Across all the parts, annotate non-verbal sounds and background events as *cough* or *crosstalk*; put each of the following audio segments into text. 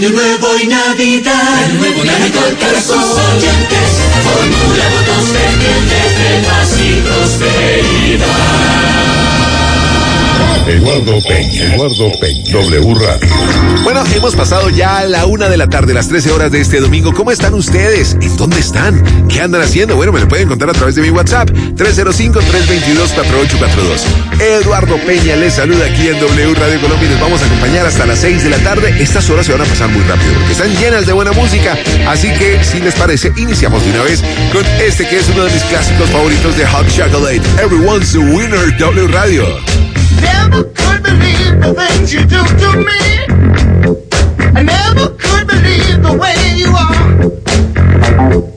Año Nuevo y Navidad. Año Nuevo Navidad para sus oyentes. Formula votos pendientes de paz y prosperidad. Eduardo Peña. Eduardo Peña. W Radio. Bueno, hemos pasado ya a la una de la tarde, las 13 horas de este domingo. ¿Cómo están ustedes? ¿En dónde están? ¿Qué andan haciendo? Bueno, me lo pueden contar a través de mi WhatsApp, 305-322-4842. Eduardo Peña les saluda aquí en W Radio Colombia y les vamos a acompañar hasta las 6 de la tarde. Estas horas se van a pasar muy rápido porque están llenas de buena música. Así que, si les parece, iniciamos de una vez con este que es uno de mis clásicos favoritos de Hot Chocolate. Everyone's a winner, W Radio. Never could believe the things you do to me. I never could believe the way you are.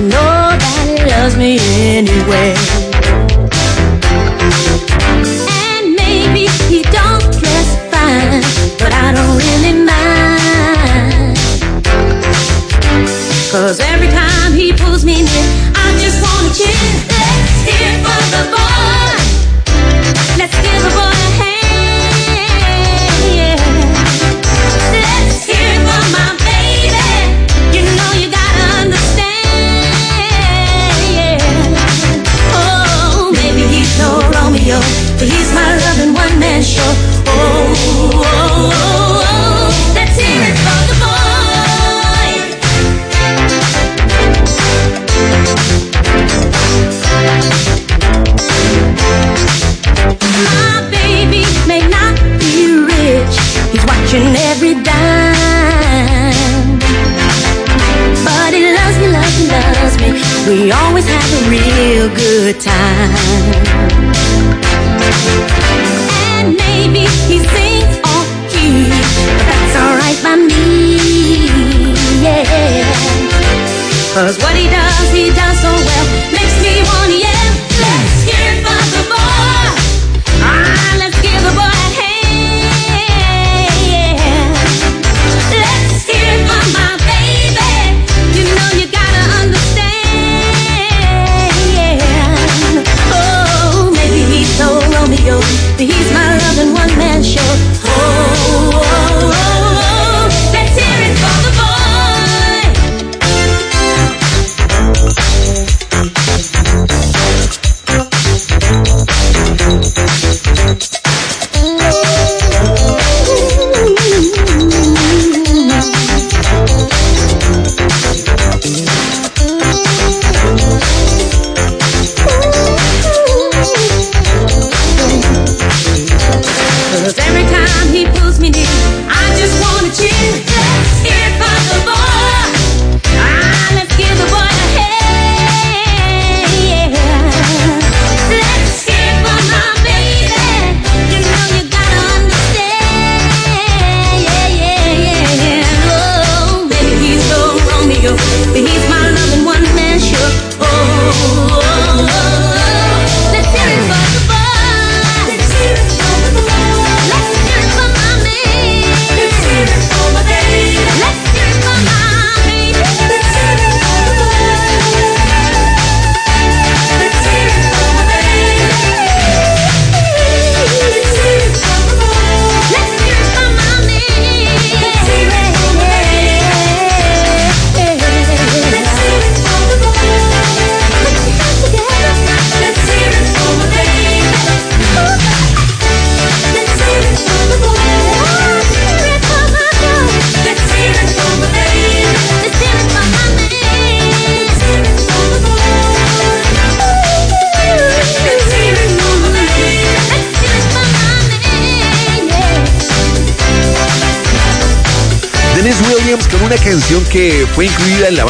And maybe he sings all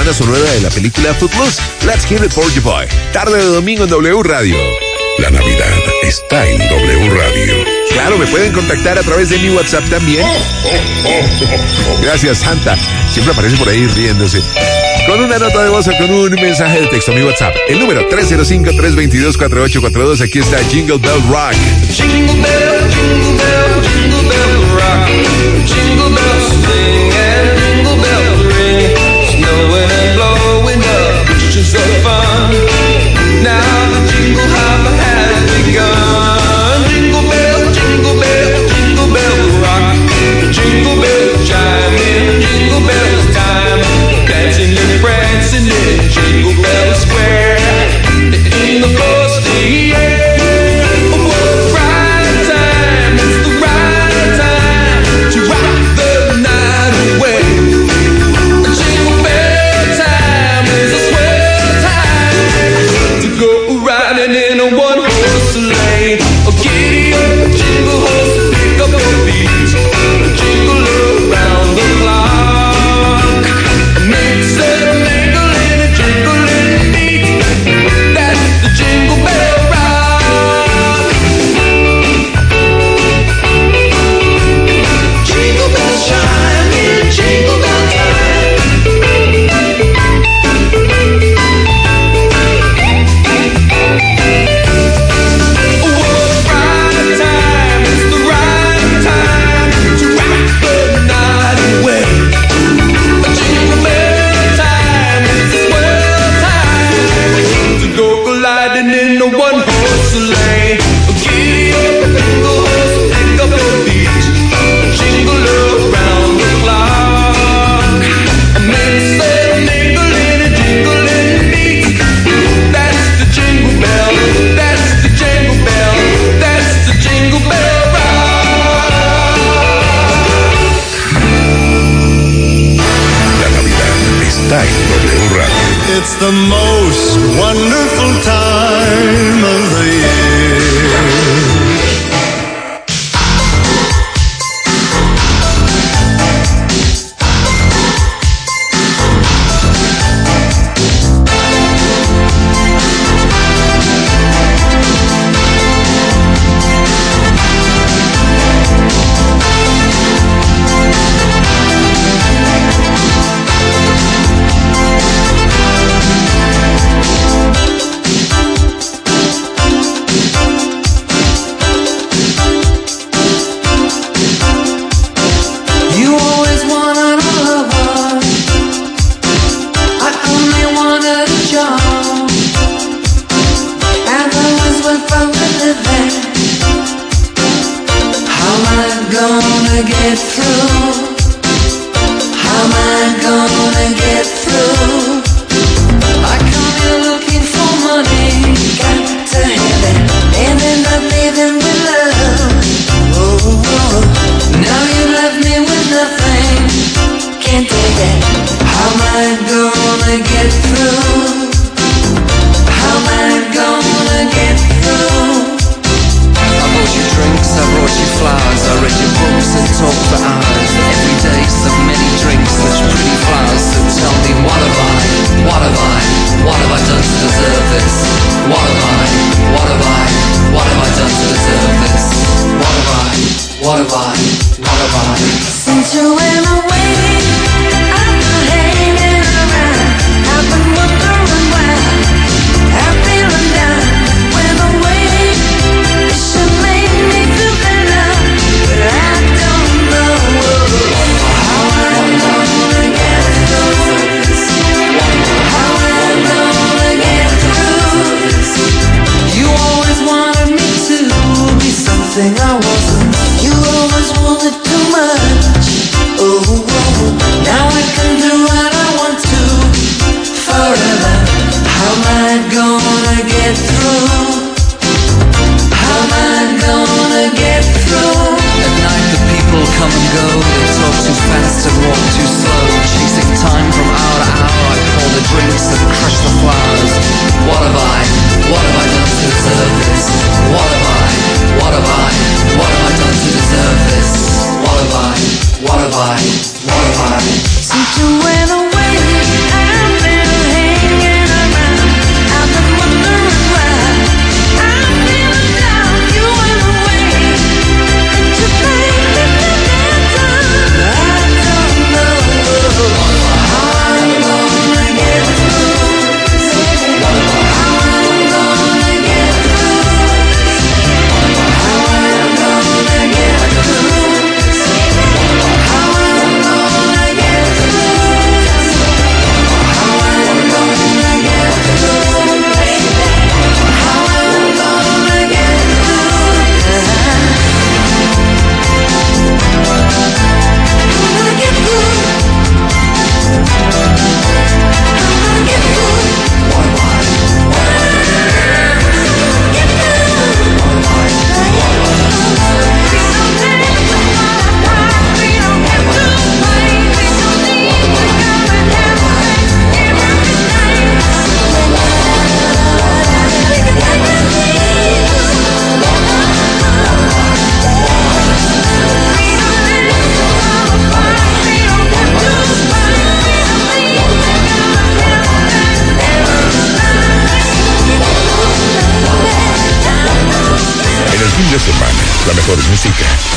banda sonora de la película Footloose, Let's Hear It For You Boy. Tarde de domingo en W Radio. La Navidad está en W Radio. Claro, me pueden contactar a través de mi WhatsApp también. Gracias, Santa. Siempre aparece por ahí riéndose. Con una nota de voz o con un mensaje de texto a mi WhatsApp. El número 305-322-4842. Aquí está Jingle Bell Rock. Jingle Bell, Jingle Bell, Jingle Bell Rock. Jingle Bell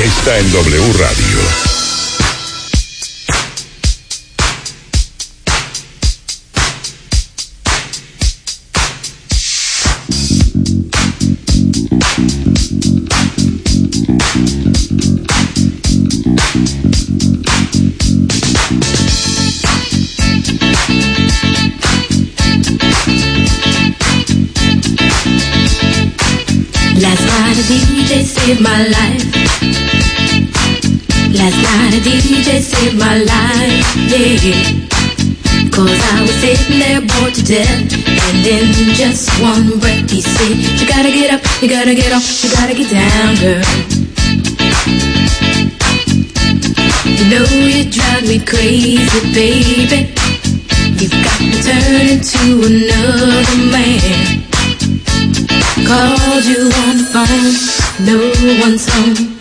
está en W Radio. Gotta get off, you gotta get down, girl. You know you drive me crazy, baby. You've got to turn into another man. Called you on the phone, no one's home.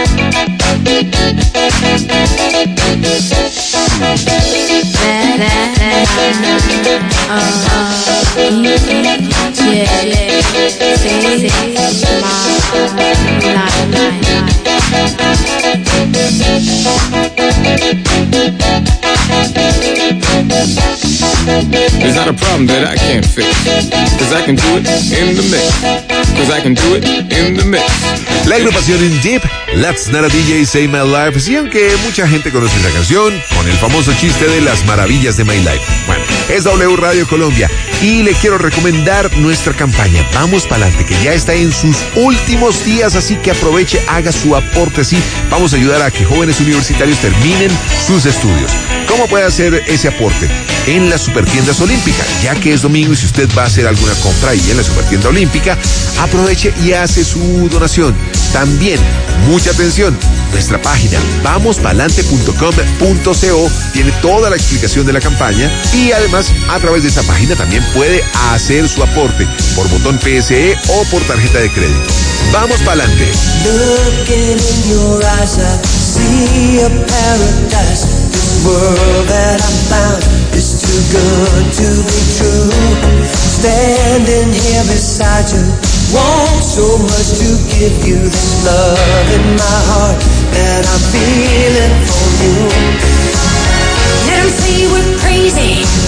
There's not a problem that I can't fix. Cause I can do it in the mix. Cause I can do it in the mix. La agrupación In Deep, Let's Not a DJ Say My Life. Sí, aunque mucha gente conoce esa canción con el famoso chiste de las maravillas de My Life. Bueno, es W Radio Colombia y le quiero recomendar nuestra campaña Vamos Pa'lante, que ya está en sus últimos días, así que aproveche, haga su aporte. Sí, vamos a ayudar a que jóvenes universitarios terminen sus estudios. ¿Cómo puede hacer ese aporte? En las supertiendas olímpicas, ya que es domingo y si usted va a hacer alguna compra ahí en la supertienda olímpica, aproveche y hace su donación. También, mucha atención, nuestra página vamospalante.com.co tiene toda la explicación de la campaña y además a través de esa página también puede hacer su aporte por botón PSE o por tarjeta de crédito. Vamos pa'lante. Standing here beside you, want so much to give you this love in my heart that I'm feeling for you. Let say we're crazy.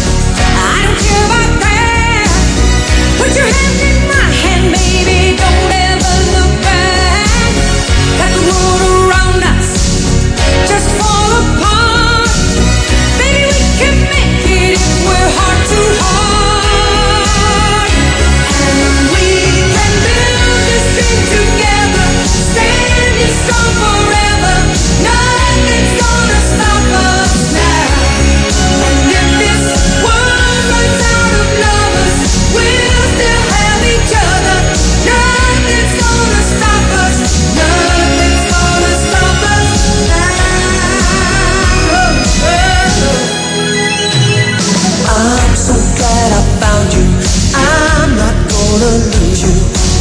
Gonna lose you.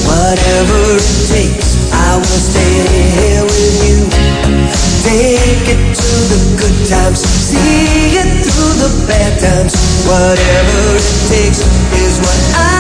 Whatever it takes, I will stay here with you. Take it to the good times, see it through the bad times. Whatever it takes is what I'm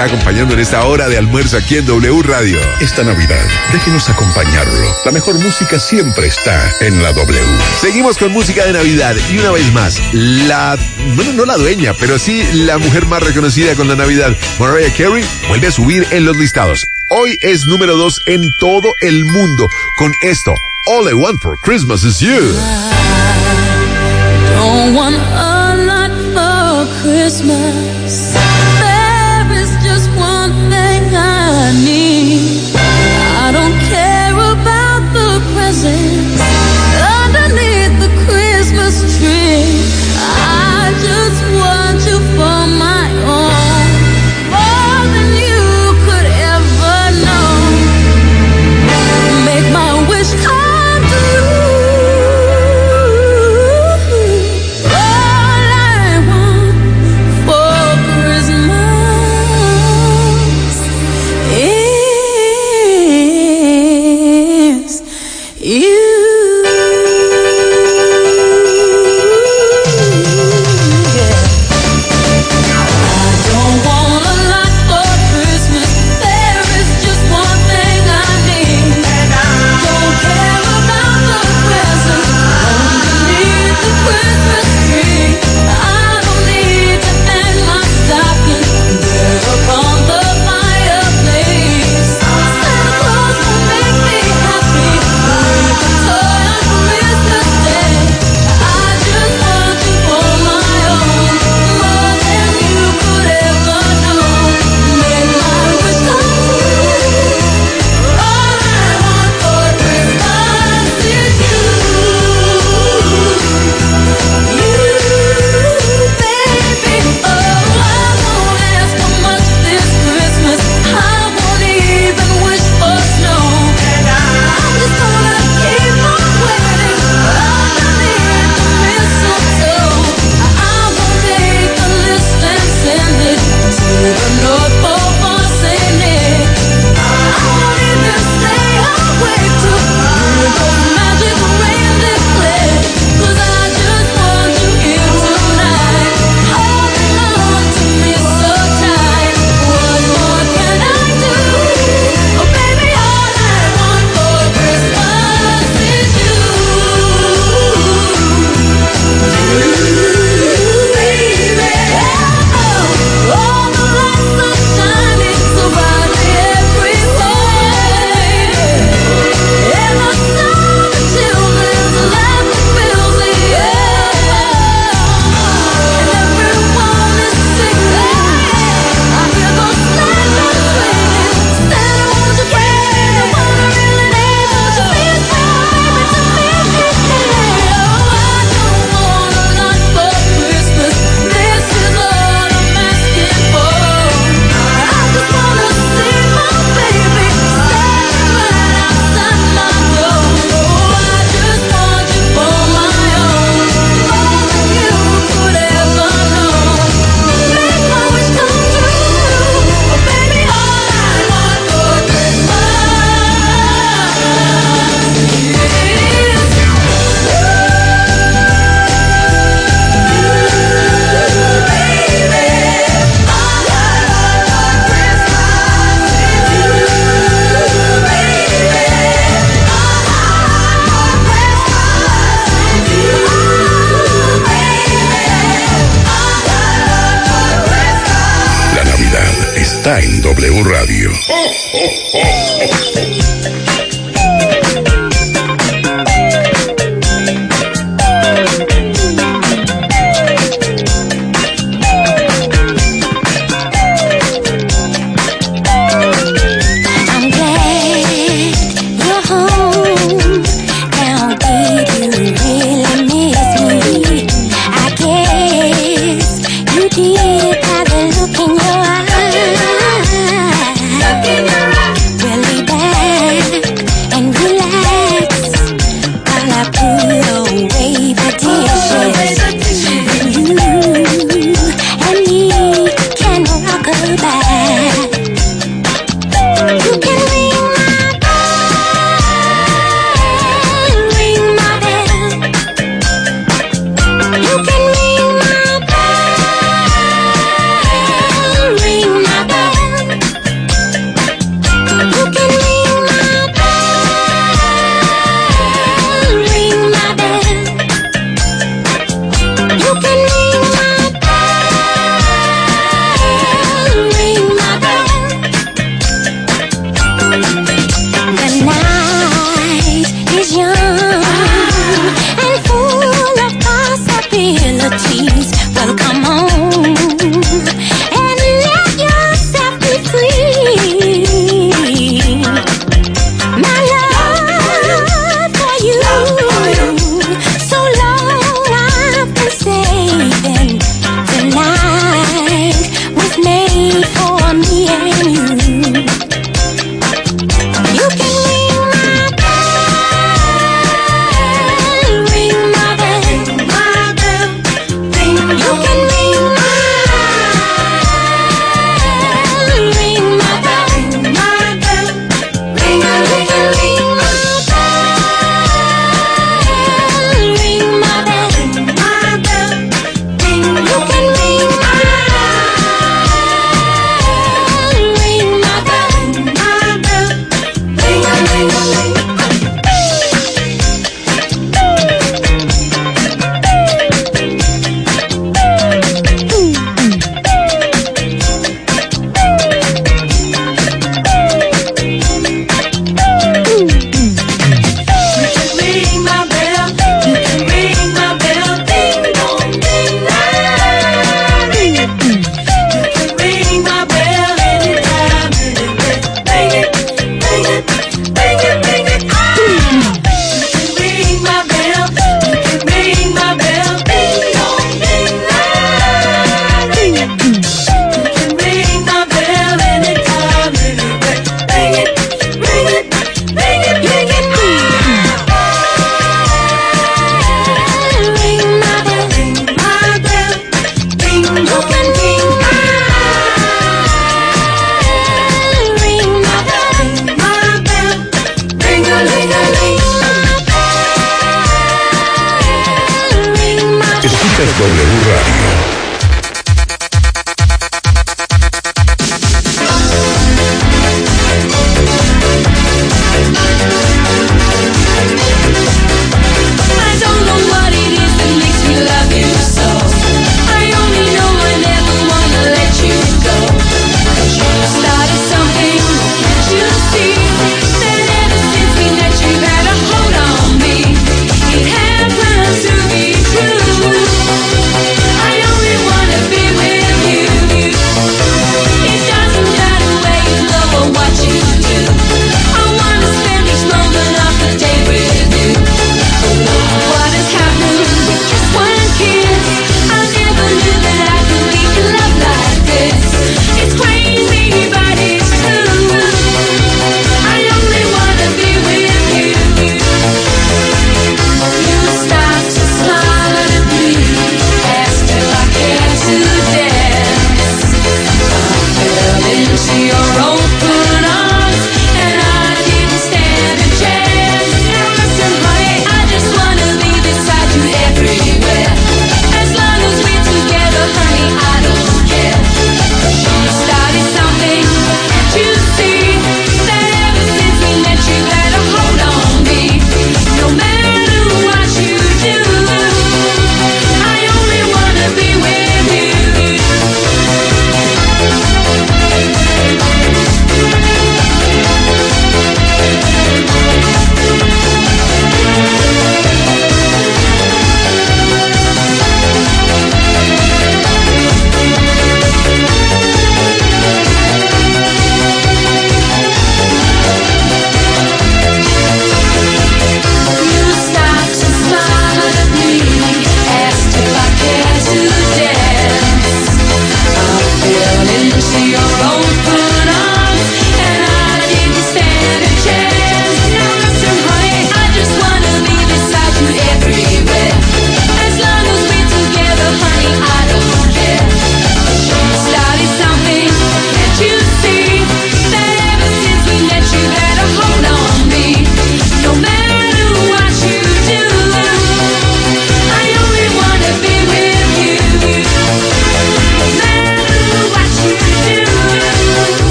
está acompañando en esta hora de almuerzo aquí en W Radio. Esta Navidad, déjenos acompañarlo. La mejor música siempre está en la W. Seguimos con música de Navidad y una vez más, la, bueno, no la dueña, pero sí la mujer más reconocida con la Navidad, Mariah Carey, vuelve a subir en los listados. Hoy es número 2 en todo el mundo con esto, All I Want for Christmas is You. Don't want a lot for Christmas.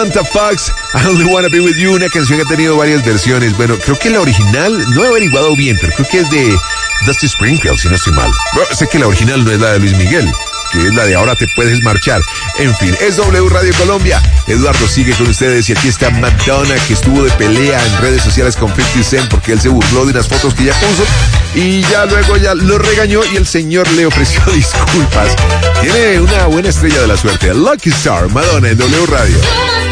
Samantha Fox, I Only Wanna Be With You, una canción que ha tenido varias versiones. Bueno, creo que la original, no he averiguado bien, pero creo que es de Dusty Springfield, si no estoy mal. Sé que la original no es la de Luis Miguel, que es la de Ahora te puedes marchar. En fin, es W Radio Colombia. Eduardo sigue con ustedes y aquí está Madonna, que estuvo de pelea en redes sociales con 50 Cent porque él se burló de unas fotos que ella puso y ya luego ya lo regañó y el señor le ofreció *laughs* disculpas. Tiene una buena estrella de la suerte. Lucky Star, Madonna en W Radio.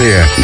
Yeah.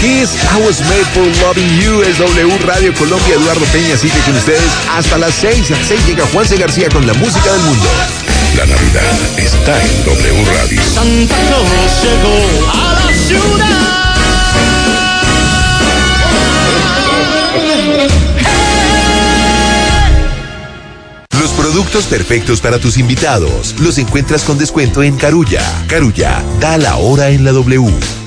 Kiss, I Was Made for Loving You, es W Radio Colombia. Eduardo Peña sigue con ustedes hasta las 6. A las 6 llega Juanse García con la música del mundo. La Navidad está en W Radio. Santa Claus llegó a la ciudad. Los productos perfectos para tus invitados los encuentras con descuento en Carulla. Carulla, da la hora en la W.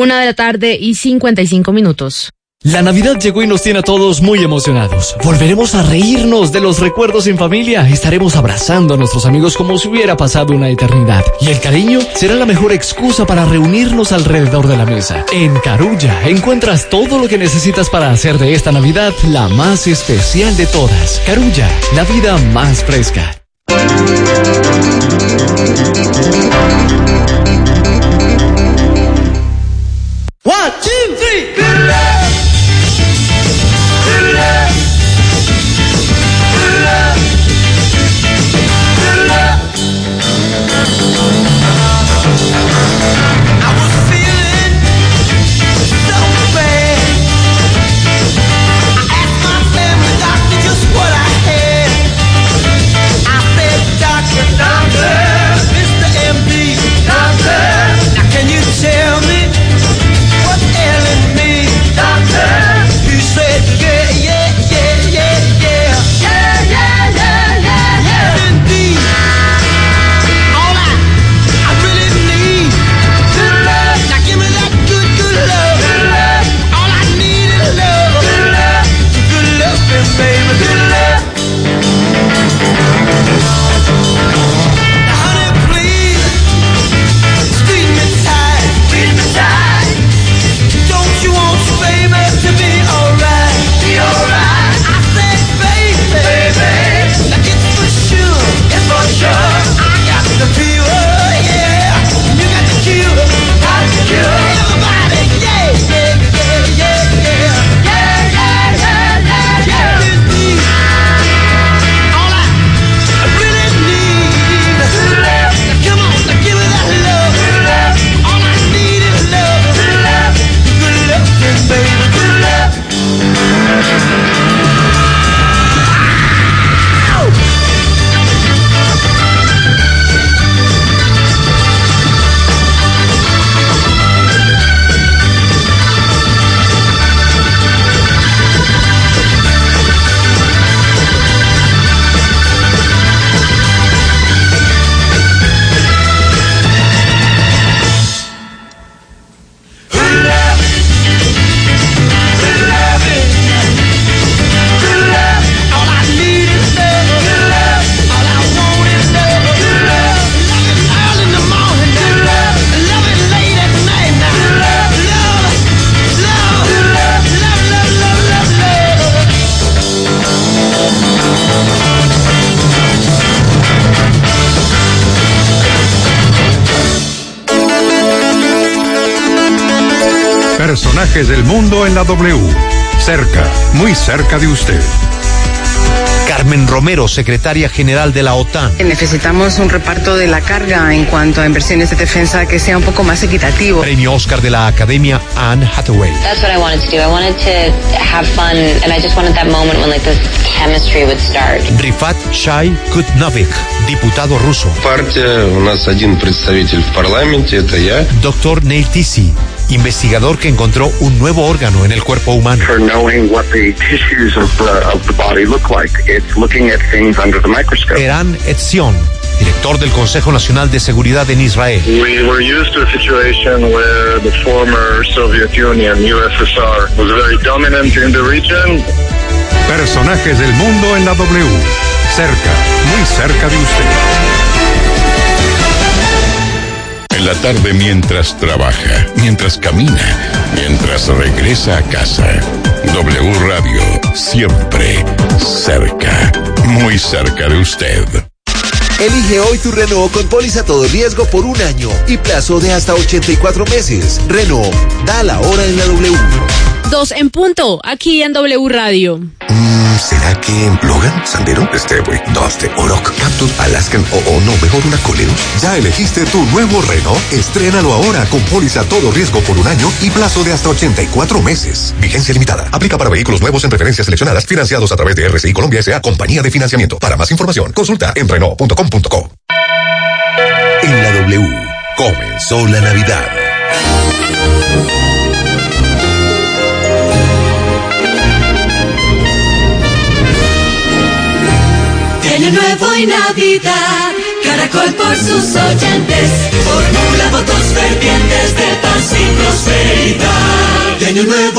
Una de la tarde y 55 minutos. La Navidad llegó y nos tiene a todos muy emocionados. Volveremos a reírnos de los recuerdos en familia. Estaremos abrazando a nuestros amigos como si hubiera pasado una eternidad. Y el cariño será la mejor excusa para reunirnos alrededor de la mesa. En Carulla encuentras todo lo que necesitas para hacer de esta Navidad la más especial de todas. Carulla, la vida más fresca. Three. Good luck. del mundo en la W. Cerca, muy cerca de usted. Carmen Romero, secretaria general de la OTAN. Necesitamos un reparto de la carga en cuanto a inversiones de defensa que sea un poco más equitativo. Premio Oscar de la Academia Anne Hathaway. That's what I wanted to do. I wanted to have fun, and I just wanted that moment when like this chemistry would start. Rifat Shai Kutnovik, diputado ruso. Партия, у нас один представитель в парламенте, это я. Doctor Neil Tisi, investigador que encontró un nuevo órgano en el cuerpo humano. for knowing what the tissues of the, of the body look like. It's looking at things under the microscope. Eran Etzion, director del Consejo Nacional de Seguridad en Israel. We were used to a situation where the former Soviet Union, USSR, was very dominant in the region. Personajes del mundo en la W. Cerca, muy cerca de usted. En la tarde mientras trabaja, mientras camina, mientras regresa a casa. W Radio, siempre cerca, muy cerca de usted. Elige hoy tu Renault con póliza todo riesgo por un año y plazo de hasta 84 meses. Renault, da la hora en la W. Dos en punto, aquí en W Radio. ¿Será que Logan, Sandero, Stepway, Duster, Oroc, Cactus, Alaskan o, o no, mejor una Coleus? ¿Ya elegiste tu nuevo Renault? Estrénalo ahora con póliza todo riesgo por un año y plazo de hasta 84 meses. Vigencia limitada. Aplica para vehículos nuevos en preferencias seleccionadas financiados a través de RCI Colombia S.A. Compañía de Financiamiento. Para más información, consulta en En la W, comenzó la Navidad. Año Nuevo y Navidad, Caracol por sus oyentes, formula votos fervientes de paz y prosperidad. Año Nuevo